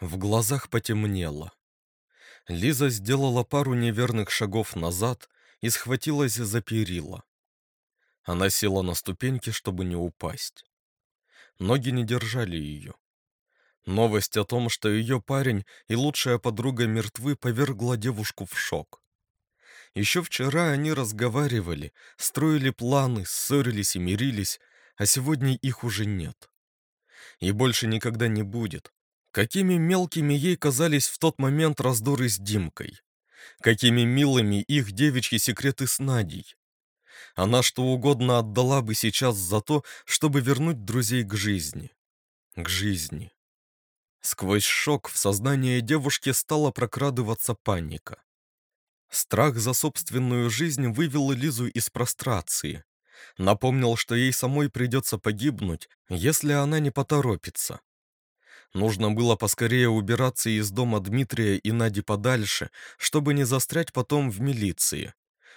В глазах потемнело. Лиза сделала пару неверных шагов назад и схватилась за перила. Она села на ступеньки, чтобы не упасть. Ноги не держали ее. Новость о том, что ее парень и лучшая подруга мертвы, повергла девушку в шок. Еще вчера они разговаривали, строили планы, ссорились и мирились, а сегодня их уже нет. И больше никогда не будет. Какими мелкими ей казались в тот момент раздоры с Димкой. Какими милыми их девичьи секреты с Надей. Она что угодно отдала бы сейчас за то, чтобы вернуть друзей к жизни. К жизни. Сквозь шок в сознание девушки стала прокрадываться паника. Страх за собственную жизнь вывел Лизу из прострации. Напомнил, что ей самой придется погибнуть, если она не поторопится. Нужно было поскорее убираться из дома Дмитрия и Нади подальше, чтобы не застрять потом в милиции,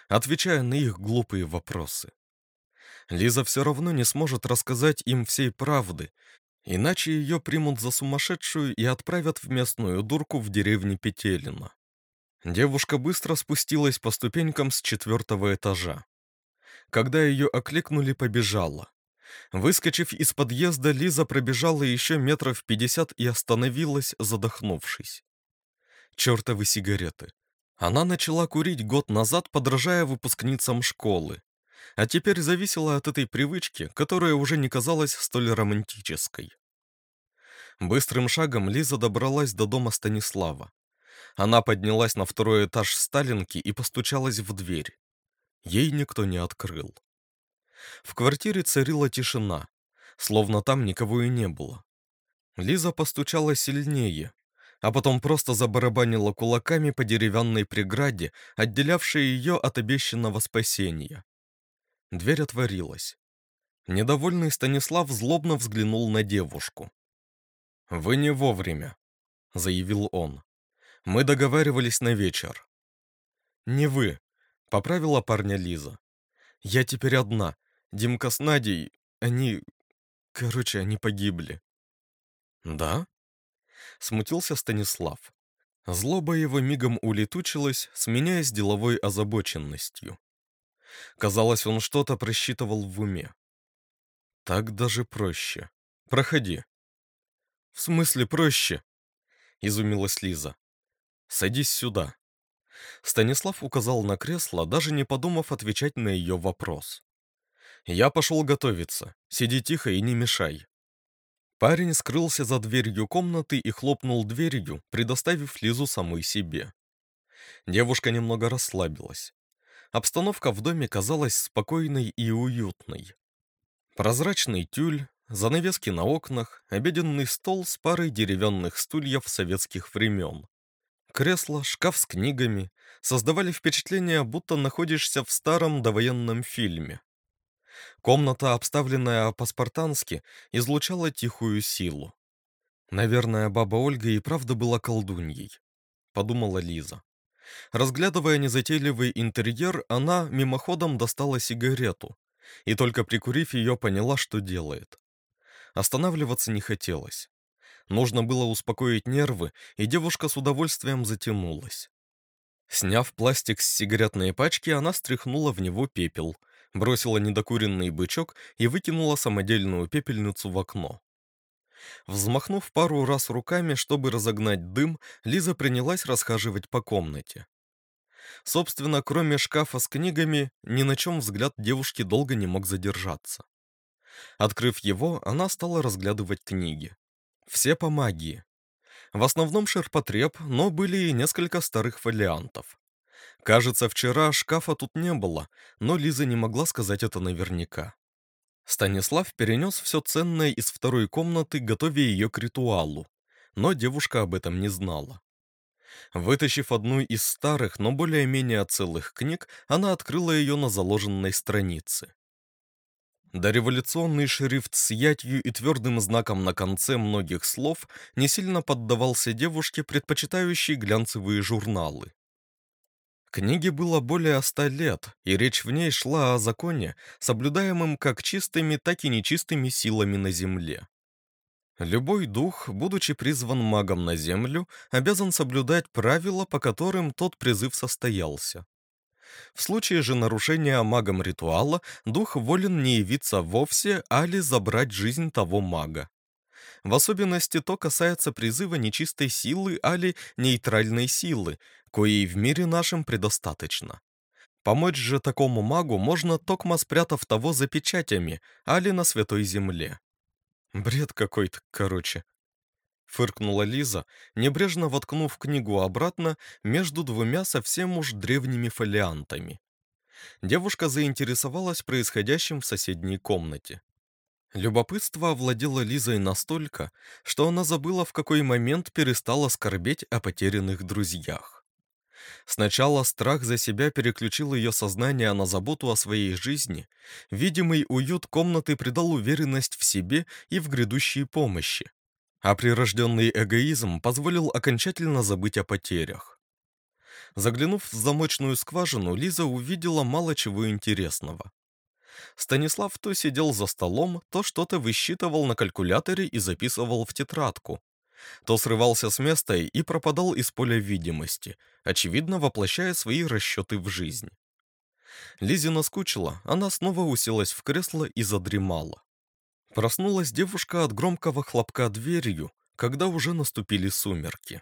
отвечая на их глупые вопросы. Лиза все равно не сможет рассказать им всей правды, иначе ее примут за сумасшедшую и отправят в местную дурку в деревне Петелино. Девушка быстро спустилась по ступенькам с четвертого этажа. Когда ее окликнули, побежала. Выскочив из подъезда, Лиза пробежала еще метров пятьдесят и остановилась, задохнувшись. Чертовы сигареты. Она начала курить год назад, подражая выпускницам школы. А теперь зависела от этой привычки, которая уже не казалась столь романтической. Быстрым шагом Лиза добралась до дома Станислава. Она поднялась на второй этаж Сталинки и постучалась в дверь. Ей никто не открыл. В квартире царила тишина, словно там никого и не было. Лиза постучала сильнее, а потом просто забарабанила кулаками по деревянной преграде, отделявшей ее от обещанного спасения. Дверь отворилась. Недовольный Станислав злобно взглянул на девушку. «Вы не вовремя», — заявил он. «Мы договаривались на вечер». «Не вы», — поправила парня Лиза. «Я теперь одна, Димка с Надей, они... Короче, они погибли. Да? Смутился Станислав. Злоба его мигом улетучилась, сменяясь деловой озабоченностью. Казалось, он что-то просчитывал в уме. Так даже проще. Проходи. В смысле проще? Изумилась Лиза. Садись сюда. Станислав указал на кресло, даже не подумав отвечать на ее вопрос. Я пошел готовиться. Сиди тихо и не мешай. Парень скрылся за дверью комнаты и хлопнул дверью, предоставив Лизу самой себе. Девушка немного расслабилась. Обстановка в доме казалась спокойной и уютной. Прозрачный тюль, занавески на окнах, обеденный стол с парой деревянных стульев советских времен. Кресло, шкаф с книгами создавали впечатление, будто находишься в старом довоенном фильме. Комната, обставленная по-спартански, излучала тихую силу. «Наверное, баба Ольга и правда была колдуньей», — подумала Лиза. Разглядывая незатейливый интерьер, она мимоходом достала сигарету и только прикурив ее поняла, что делает. Останавливаться не хотелось. Нужно было успокоить нервы, и девушка с удовольствием затянулась. Сняв пластик с сигаретной пачки, она стряхнула в него пепел — бросила недокуренный бычок и выкинула самодельную пепельницу в окно. Взмахнув пару раз руками, чтобы разогнать дым, Лиза принялась расхаживать по комнате. Собственно, кроме шкафа с книгами, ни на чем взгляд девушки долго не мог задержаться. Открыв его, она стала разглядывать книги. Все по магии. В основном ширпотреб, но были и несколько старых фолиантов. Кажется, вчера шкафа тут не было, но Лиза не могла сказать это наверняка. Станислав перенес все ценное из второй комнаты, готовя ее к ритуалу, но девушка об этом не знала. Вытащив одну из старых, но более-менее целых книг, она открыла ее на заложенной странице. Дореволюционный шрифт с ятью и твердым знаком на конце многих слов не сильно поддавался девушке, предпочитающей глянцевые журналы. Книге было более ста лет, и речь в ней шла о законе, соблюдаемом как чистыми, так и нечистыми силами на земле. Любой дух, будучи призван магом на Землю, обязан соблюдать правила, по которым тот призыв состоялся. В случае же нарушения магом ритуала, дух волен не явиться вовсе, а ли забрать жизнь того мага. В особенности то касается призыва нечистой силы, али нейтральной силы, коей в мире нашем предостаточно. Помочь же такому магу можно, токмо спрятав того за печатями, али на святой земле. Бред какой-то, короче. Фыркнула Лиза, небрежно воткнув книгу обратно между двумя совсем уж древними фолиантами. Девушка заинтересовалась происходящим в соседней комнате. Любопытство овладело Лизой настолько, что она забыла, в какой момент перестала скорбеть о потерянных друзьях. Сначала страх за себя переключил ее сознание на заботу о своей жизни, видимый уют комнаты придал уверенность в себе и в грядущей помощи, а прирожденный эгоизм позволил окончательно забыть о потерях. Заглянув в замочную скважину, Лиза увидела мало чего интересного. Станислав то сидел за столом, то что-то высчитывал на калькуляторе и записывал в тетрадку, то срывался с места и пропадал из поля видимости, очевидно воплощая свои расчеты в жизнь. Лизе наскучила, она снова уселась в кресло и задремала. Проснулась девушка от громкого хлопка дверью, когда уже наступили сумерки.